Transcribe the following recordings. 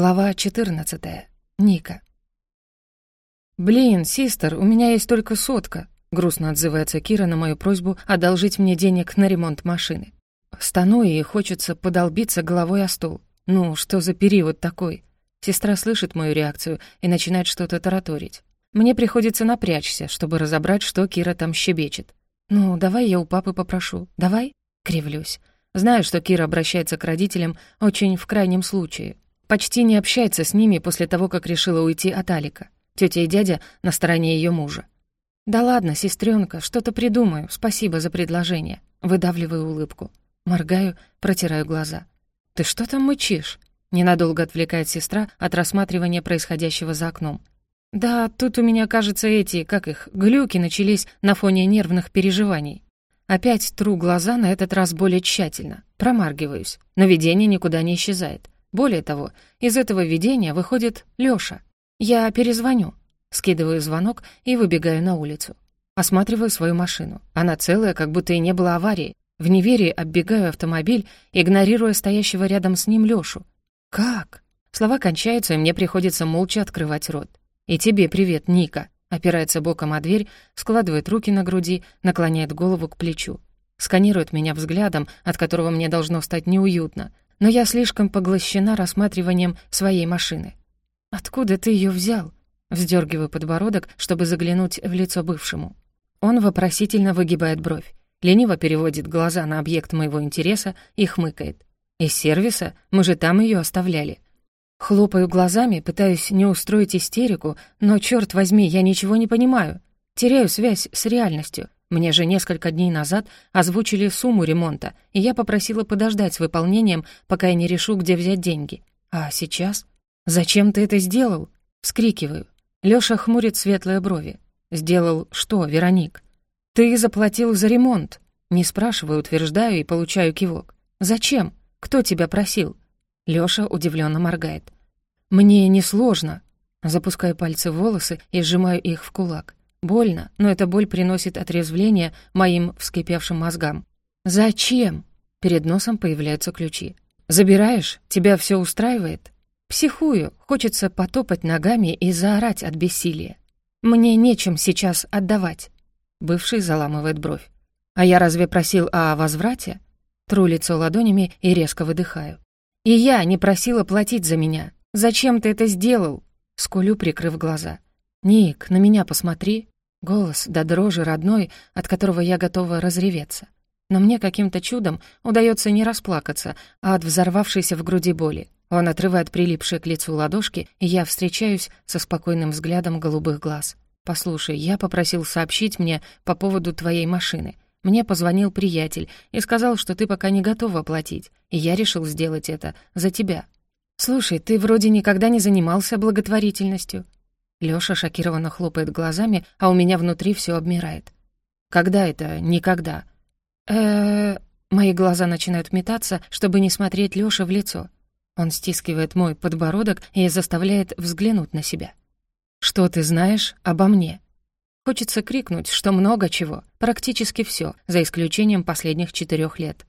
Глава 14. Ника. «Блин, систер, у меня есть только сотка», — грустно отзывается Кира на мою просьбу одолжить мне денег на ремонт машины. Стану и хочется подолбиться головой о стол. Ну, что за период такой? Сестра слышит мою реакцию и начинает что-то тараторить. Мне приходится напрячься, чтобы разобрать, что Кира там щебечет. «Ну, давай я у папы попрошу. Давай?» — кривлюсь. Знаю, что Кира обращается к родителям очень в крайнем случае, почти не общается с ними после того, как решила уйти от Алика. Тётя и дядя на стороне её мужа. «Да ладно, сестрёнка, что-то придумаю, спасибо за предложение». Выдавливаю улыбку. Моргаю, протираю глаза. «Ты что там мычишь?» Ненадолго отвлекает сестра от рассматривания происходящего за окном. «Да, тут у меня, кажется, эти, как их, глюки начались на фоне нервных переживаний. Опять тру глаза, на этот раз более тщательно. Промаргиваюсь, но видение никуда не исчезает. Более того, из этого видения выходит Лёша. Я перезвоню. Скидываю звонок и выбегаю на улицу. Осматриваю свою машину. Она целая, как будто и не было аварии. В неверии оббегаю автомобиль, игнорируя стоящего рядом с ним Лёшу. «Как?» Слова кончаются, и мне приходится молча открывать рот. «И тебе привет, Ника», опирается боком о дверь, складывает руки на груди, наклоняет голову к плечу. Сканирует меня взглядом, от которого мне должно стать неуютно, но я слишком поглощена рассматриванием своей машины. «Откуда ты ее взял?» Вздергиваю подбородок, чтобы заглянуть в лицо бывшему. Он вопросительно выгибает бровь, лениво переводит глаза на объект моего интереса и хмыкает. «Из сервиса? Мы же там ее оставляли». Хлопаю глазами, пытаюсь не устроить истерику, но, черт возьми, я ничего не понимаю. Теряю связь с реальностью. Мне же несколько дней назад озвучили сумму ремонта, и я попросила подождать с выполнением, пока я не решу, где взять деньги. А сейчас? «Зачем ты это сделал?» Вскрикиваю. Лёша хмурит светлые брови. «Сделал что, Вероник?» «Ты заплатил за ремонт». Не спрашиваю, утверждаю и получаю кивок. «Зачем? Кто тебя просил?» Лёша удивлённо моргает. «Мне несложно». Запускаю пальцы в волосы и сжимаю их в кулак. Больно, но эта боль приносит отрезвление моим вскипевшим мозгам. «Зачем?» Перед носом появляются ключи. «Забираешь? Тебя все устраивает?» Психую, хочется потопать ногами и заорать от бессилия. Мне нечем сейчас отдавать. Бывший заламывает бровь. А я разве просил о возврате? Тру лицо ладонями и резко выдыхаю. И я не просила платить за меня. Зачем ты это сделал? Скулю, прикрыв глаза. «Ник, на меня посмотри». Голос до дрожи родной, от которого я готова разреветься. Но мне каким-то чудом удается не расплакаться, а от взорвавшейся в груди боли. Он отрывает прилипшие к лицу ладошки, и я встречаюсь со спокойным взглядом голубых глаз. «Послушай, я попросил сообщить мне по поводу твоей машины. Мне позвонил приятель и сказал, что ты пока не готова платить, и я решил сделать это за тебя. Слушай, ты вроде никогда не занимался благотворительностью. Лёша шокированно хлопает глазами, а у меня внутри всё обмирает. «Когда это? Никогда?» Мои глаза начинают метаться, чтобы не смотреть Лёше в лицо. Он стискивает мой подбородок и заставляет взглянуть на себя. «Что ты знаешь обо мне?» Хочется крикнуть, что много чего, практически всё, за исключением последних четырёх лет.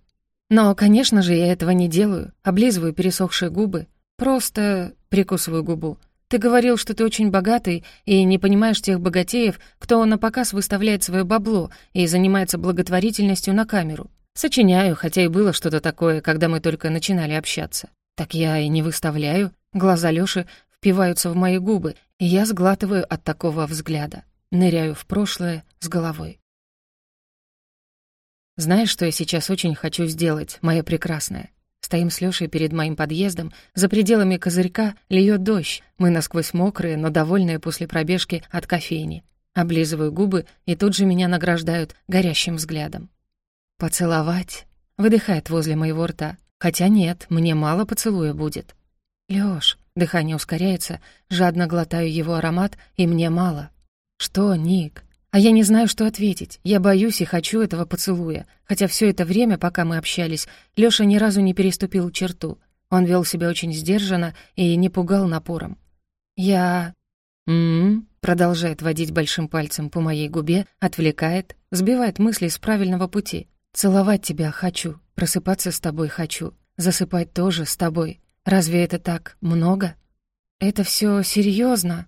Но, конечно же, я этого не делаю, облизываю пересохшие губы, просто прикусываю губу, ты говорил, что ты очень богатый и не понимаешь тех богатеев, кто на показ выставляет свое бабло и занимается благотворительностью на камеру. Сочиняю, хотя и было что-то такое, когда мы только начинали общаться. Так я и не выставляю. Глаза Лёши впиваются в мои губы, и я сглатываю от такого взгляда. Ныряю в прошлое с головой. Знаешь, что я сейчас очень хочу сделать, моя прекрасная? Стоим с Лёшей перед моим подъездом, за пределами козырька льёт дождь, мы насквозь мокрые, но довольные после пробежки от кофейни. Облизываю губы, и тут же меня награждают горящим взглядом. «Поцеловать?» — выдыхает возле моего рта. Хотя нет, мне мало поцелуя будет. «Лёш», — дыхание ускоряется, жадно глотаю его аромат, и мне мало. «Что, Ник?» А я не знаю, что ответить. Я боюсь и хочу этого поцелуя. Хотя все это время, пока мы общались, Лёша ни разу не переступил черту. Он вел себя очень сдержанно и не пугал напором. Я... «М-м-м», продолжает водить большим пальцем по моей губе, отвлекает, сбивает мысли с правильного пути. «Целовать тебя хочу, просыпаться с тобой хочу, засыпать тоже с тобой. Разве это так много?» «Это все серьезно?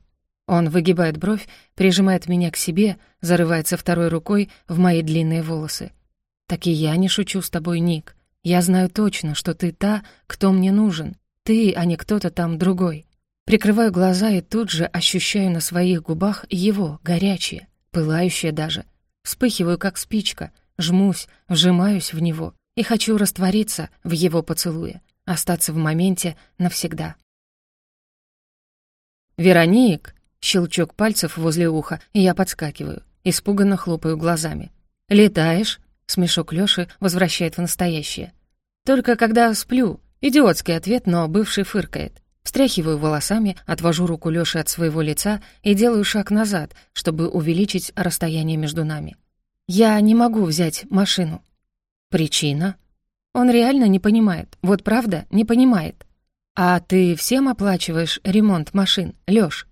Он выгибает бровь, прижимает меня к себе, зарывается второй рукой в мои длинные волосы. «Так и я не шучу с тобой, Ник. Я знаю точно, что ты та, кто мне нужен. Ты, а не кто-то там другой». Прикрываю глаза и тут же ощущаю на своих губах его, горячее, пылающее даже. Вспыхиваю, как спичка, жмусь, вжимаюсь в него и хочу раствориться в его поцелуе, остаться в моменте навсегда. «Вероник!» Щелчок пальцев возле уха, и я подскакиваю. Испуганно хлопаю глазами. «Летаешь?» Смешок Лёши возвращает в настоящее. «Только когда сплю». Идиотский ответ, но бывший фыркает. Встряхиваю волосами, отвожу руку Лёши от своего лица и делаю шаг назад, чтобы увеличить расстояние между нами. «Я не могу взять машину». «Причина?» Он реально не понимает. Вот правда, не понимает. «А ты всем оплачиваешь ремонт машин, Лёш?»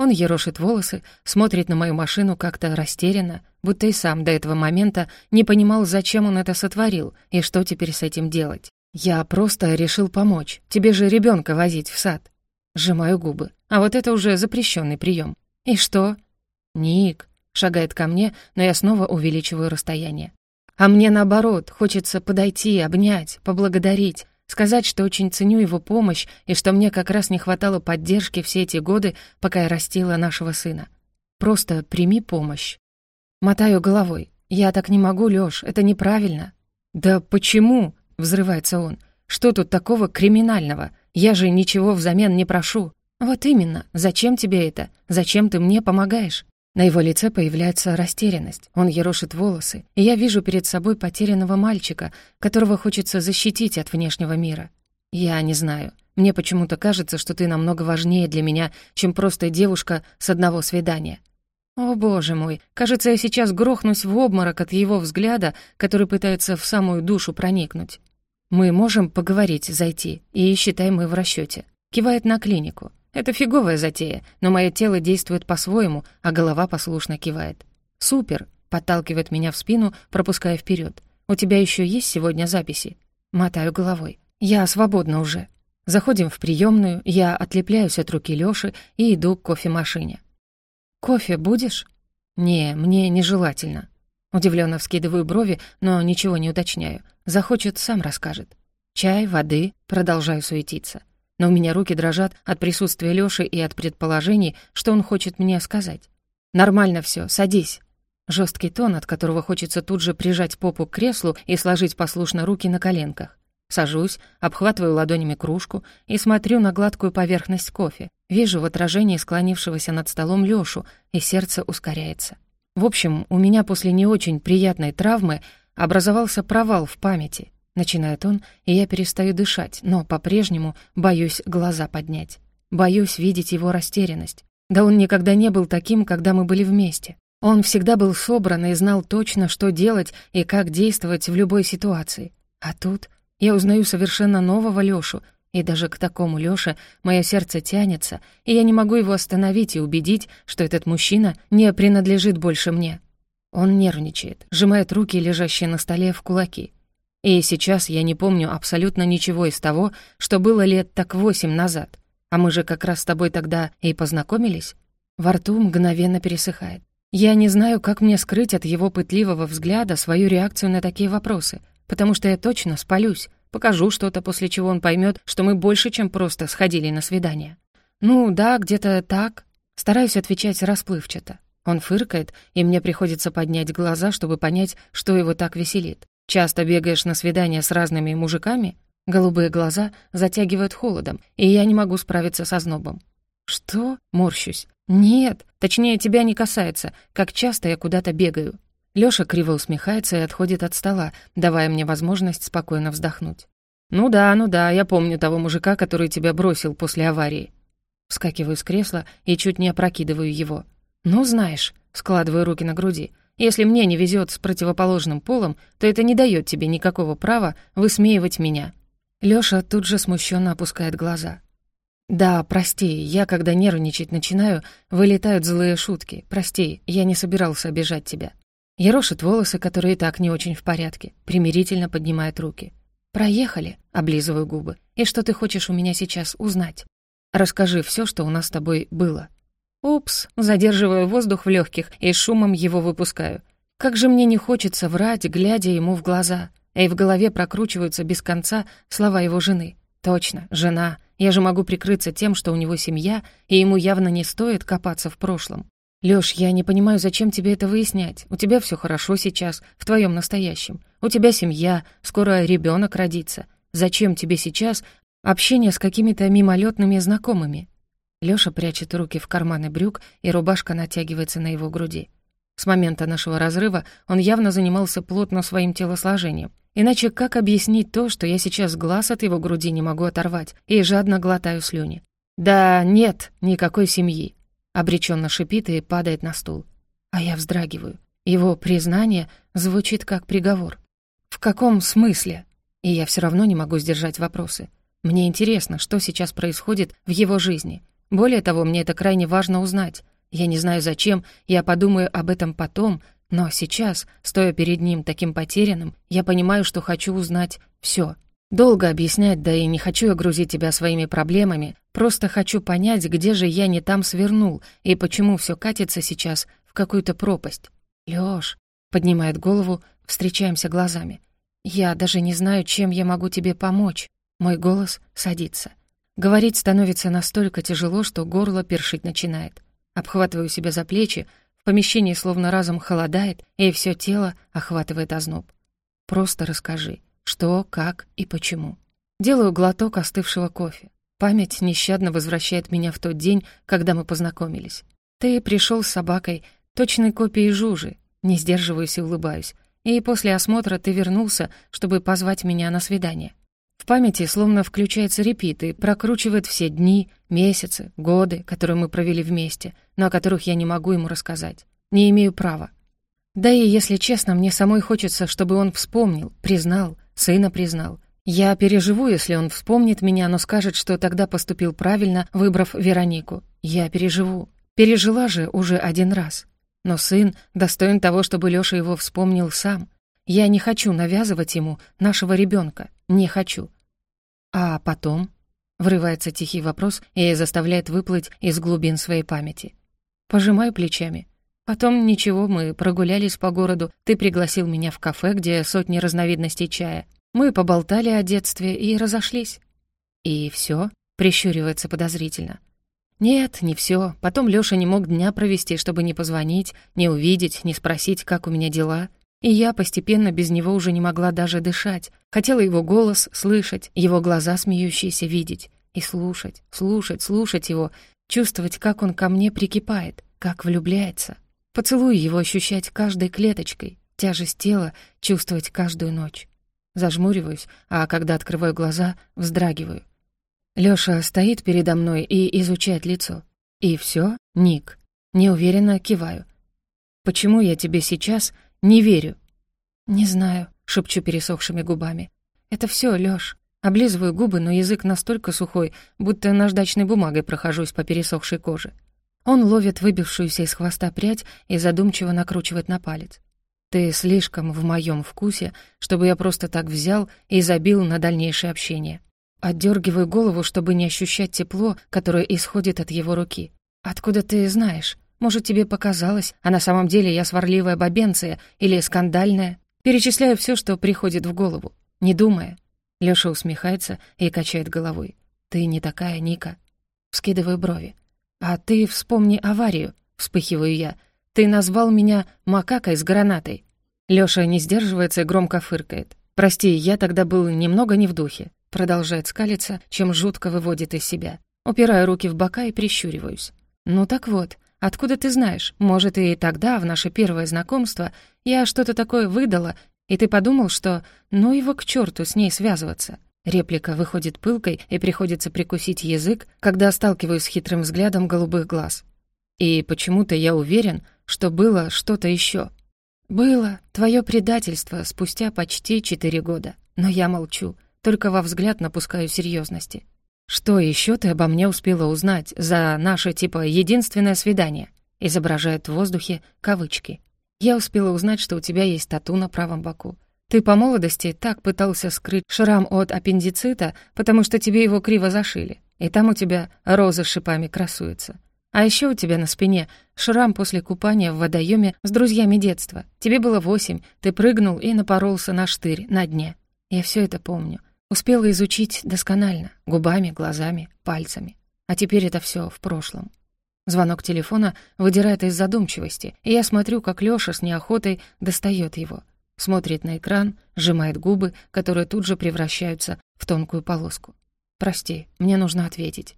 Он ерошит волосы, смотрит на мою машину как-то растерянно, будто и сам до этого момента не понимал, зачем он это сотворил и что теперь с этим делать. «Я просто решил помочь. Тебе же ребенка возить в сад». Сжимаю губы. А вот это уже запрещенный прием. «И что?» «Ник», — шагает ко мне, но я снова увеличиваю расстояние. А мне наоборот, хочется подойти, обнять, поблагодарить, Сказать, что очень ценю его помощь и что мне как раз не хватало поддержки все эти годы, пока я растила нашего сына. Просто прими помощь. Мотаю головой. «Я так не могу, Лёш, это неправильно». «Да почему?» — взрывается он. «Что тут такого криминального? Я же ничего взамен не прошу». «Вот именно. Зачем тебе это? Зачем ты мне помогаешь?» На его лице появляется растерянность. Он ерошит волосы, и я вижу перед собой потерянного мальчика, которого хочется защитить от внешнего мира. Я не знаю. Мне почему-то кажется, что ты намного важнее для меня, чем просто девушка с одного свидания. О, боже мой, кажется, я сейчас грохнусь в обморок от его взгляда, который пытается в самую душу проникнуть. Мы можем поговорить, зайти, и считай мы в расчете. Кивает на клинику. Это фиговая затея, но мое тело действует по-своему, а голова послушно кивает. «Супер!» — подталкивает меня в спину, пропуская вперед. «У тебя еще есть сегодня записи?» Мотаю головой. «Я свободна уже». Заходим в приемную, я отлепляюсь от руки Лёши и иду к кофемашине. «Кофе будешь?» «Не, мне нежелательно». Удивленно вскидываю брови, но ничего не уточняю. Захочет, сам расскажет. «Чай, воды?» Продолжаю суетиться но у меня руки дрожат от присутствия Лёши и от предположений, что он хочет мне сказать. «Нормально всё, садись». Жёсткий тон, от которого хочется тут же прижать попу к креслу и сложить послушно руки на коленках. Сажусь, обхватываю ладонями кружку и смотрю на гладкую поверхность кофе. Вижу в отражении склонившегося над столом Лёшу, и сердце ускоряется. В общем, у меня после не очень приятной травмы образовался провал в памяти. Начинает он, и я перестаю дышать, но по-прежнему боюсь глаза поднять. Боюсь видеть его растерянность. Да он никогда не был таким, когда мы были вместе. Он всегда был собран и знал точно, что делать и как действовать в любой ситуации. А тут я узнаю совершенно нового Лёшу, и даже к такому Лёше мое сердце тянется, и я не могу его остановить и убедить, что этот мужчина не принадлежит больше мне. Он нервничает, сжимает руки, лежащие на столе, в кулаки. И сейчас я не помню абсолютно ничего из того, что было лет так восемь назад. А мы же как раз с тобой тогда и познакомились. Во рту мгновенно пересыхает. Я не знаю, как мне скрыть от его пытливого взгляда свою реакцию на такие вопросы, потому что я точно спалюсь, покажу что-то, после чего он поймет, что мы больше, чем просто сходили на свидание. Ну, да, где-то так. Стараюсь отвечать расплывчато. Он фыркает, и мне приходится поднять глаза, чтобы понять, что его так веселит. Часто бегаешь на свидания с разными мужиками? Голубые глаза затягивают холодом, и я не могу справиться со знобом. Что? Морщусь. Нет, точнее, тебя не касается, как часто я куда-то бегаю. Лёша криво усмехается и отходит от стола, давая мне возможность спокойно вздохнуть. «Ну да, ну да, я помню того мужика, который тебя бросил после аварии». Вскакиваю с кресла и чуть не опрокидываю его. «Ну, знаешь», — складываю руки на груди, если мне не везет с противоположным полом, то это не дает тебе никакого права высмеивать меня». Лёша тут же смущенно опускает глаза. «Да, прости, я, когда нервничать начинаю, вылетают злые шутки. Прости, я не собирался обижать тебя». Ерошит волосы, которые и так не очень в порядке, примирительно поднимает руки. «Проехали», — облизываю губы. «И что ты хочешь у меня сейчас узнать?» Расскажи все, что у нас с тобой было». Упс, задерживаю воздух в легких и шумом его выпускаю. Как же мне не хочется врать, глядя ему в глаза. И в голове прокручиваются без конца слова его жены. Точно, жена. Я же могу прикрыться тем, что у него семья, и ему явно не стоит копаться в прошлом. Лёш, я не понимаю, зачем тебе это выяснять. У тебя все хорошо сейчас, в твоем настоящем. У тебя семья, скоро ребенок родится. Зачем тебе сейчас общение с какими-то мимолетными знакомыми? Лёша прячет руки в карманы брюк, и рубашка натягивается на его груди. С момента нашего разрыва он явно занимался плотно своим телосложением. Иначе как объяснить то, что я сейчас глаз от его груди не могу оторвать и жадно глотаю слюни? «Да нет, никакой семьи», — обреченно шипит и падает на стул. А я вздрагиваю. Его признание звучит как приговор. «В каком смысле?» И я все равно не могу сдержать вопросы. Мне интересно, что сейчас происходит в его жизни. Более того, мне это крайне важно узнать. Я не знаю зачем, я подумаю об этом потом, но сейчас, стоя перед ним таким потерянным, я понимаю, что хочу узнать все. Долго объяснять, да и не хочу я грузить тебя своими проблемами, просто хочу понять, где же я не там свернул и почему все катится сейчас в какую-то пропасть. Лёш, поднимает голову, встречаемся глазами. Я даже не знаю, чем я могу тебе помочь. Мой голос садится. Говорить становится настолько тяжело, что горло першить начинает. Обхватываю себя за плечи, в помещении словно разом холодает, и все тело охватывает озноб. Просто расскажи, что, как и почему. Делаю глоток остывшего кофе. Память нещадно возвращает меня в тот день, когда мы познакомились. Ты пришел с собакой, точной копией Жужи. Не сдерживаюсь и улыбаюсь. И после осмотра ты вернулся, чтобы позвать меня на свидание. В памяти словно включается репит и прокручивает все дни, месяцы, годы, которые мы провели вместе, но о которых я не могу ему рассказать. Не имею права. Да и, если честно, мне самой хочется, чтобы он вспомнил, признал, сына признал. Я переживу, если он вспомнит меня, но скажет, что тогда поступил правильно, выбрав Веронику. Я переживу. Пережила же уже один раз. Но сын достоин того, чтобы Лёша его вспомнил сам. Я не хочу навязывать ему нашего ребенка. Не хочу. А потом? Врывается тихий вопрос и заставляет выплыть из глубин своей памяти. Пожимаю плечами. Потом ничего, мы прогулялись по городу, ты пригласил меня в кафе, где сотни разновидностей чая. Мы поболтали о детстве и разошлись. И все? прищуривается подозрительно. Нет, не все. Потом Лёша не мог дня провести, чтобы не позвонить, не увидеть, не спросить, как у меня дела. И я постепенно без него уже не могла даже дышать. Хотела его голос слышать, его глаза смеющиеся видеть. И слушать, слушать, слушать его, чувствовать, как он ко мне прикипает, как влюбляется. Поцелуй его ощущать каждой клеточкой, тяжесть тела чувствовать каждую ночь. Зажмуриваюсь, а когда открываю глаза, вздрагиваю. Лёша стоит передо мной и изучает лицо. И всё, Ник. Неуверенно киваю. Почему я тебе сейчас не верю». «Не знаю», — шепчу пересохшими губами. «Это все, Лёш». Облизываю губы, но язык настолько сухой, будто наждачной бумагой прохожусь по пересохшей коже. Он ловит выбившуюся из хвоста прядь и задумчиво накручивает на палец. «Ты слишком в моем вкусе, чтобы я просто так взял и забил на дальнейшее общение». Отдергиваю голову, чтобы не ощущать тепло, которое исходит от его руки. «Откуда ты знаешь?» Может, тебе показалось, а на самом деле я сварливая бабенция или скандальная? Перечисляю все, что приходит в голову, не думая. Лёша усмехается и качает головой. «Ты не такая, Ника». Вскидываю брови. «А ты вспомни аварию», — вспыхиваю я. «Ты назвал меня макакой с гранатой». Лёша не сдерживается и громко фыркает. «Прости, я тогда был немного не в духе», — продолжает скалиться, чем жутко выводит из себя. Упираю руки в бока и прищуриваюсь. «Ну так вот, Откуда ты знаешь? Может, и тогда, в наше первое знакомство, я что-то такое выдала, и ты подумал, что ну его к черту с ней связываться. Реплика выходит пылкой, и приходится прикусить язык, когда сталкиваюсь с хитрым взглядом голубых глаз. И почему-то я уверен, что было что-то еще. Было твое предательство спустя почти четыре года. Но я молчу, только во взгляд напускаю серьезности. «Что еще ты обо мне успела узнать за наше, типа, единственное свидание?» Изображает в воздухе кавычки. «Я успела узнать, что у тебя есть тату на правом боку. Ты по молодости так пытался скрыть шрам от аппендицита, потому что тебе его криво зашили, и там у тебя роза с шипами красуется. А еще у тебя на спине шрам после купания в водоеме с друзьями детства. Тебе было восемь, ты прыгнул и напоролся на штырь на дне. Я все это помню. Успела изучить досконально, губами, глазами, пальцами. А теперь это все в прошлом. Звонок телефона выдирает из задумчивости, и я смотрю, как Лёша с неохотой достает его. Смотрит на экран, сжимает губы, которые тут же превращаются в тонкую полоску. «Прости, мне нужно ответить».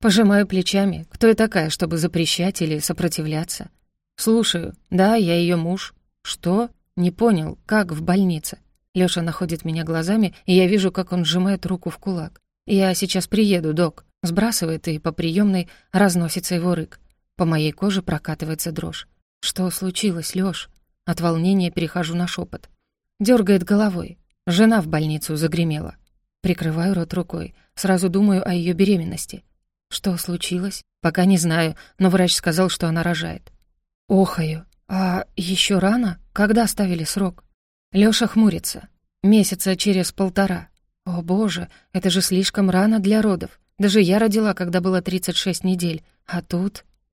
Пожимаю плечами. Кто я такая, чтобы запрещать или сопротивляться? Слушаю. Да, я ее муж. Что? Не понял. Как в больнице? Лёша находит меня глазами, и я вижу, как он сжимает руку в кулак. Я сейчас приеду, док. Сбрасывает, и по приемной разносится его рык. По моей коже прокатывается дрожь. Что случилось, Лёш? От волнения перехожу на шепот. Дергает головой. Жена в больницу загремела. Прикрываю рот рукой. Сразу думаю о ее беременности. «Что случилось?» «Пока не знаю, но врач сказал, что она рожает». «Охаю. А еще рано? Когда ставили срок?» Лёша хмурится. «Месяца через полтора». «О боже, это же слишком рано для родов. Даже я родила, когда было 36 недель. А тут...»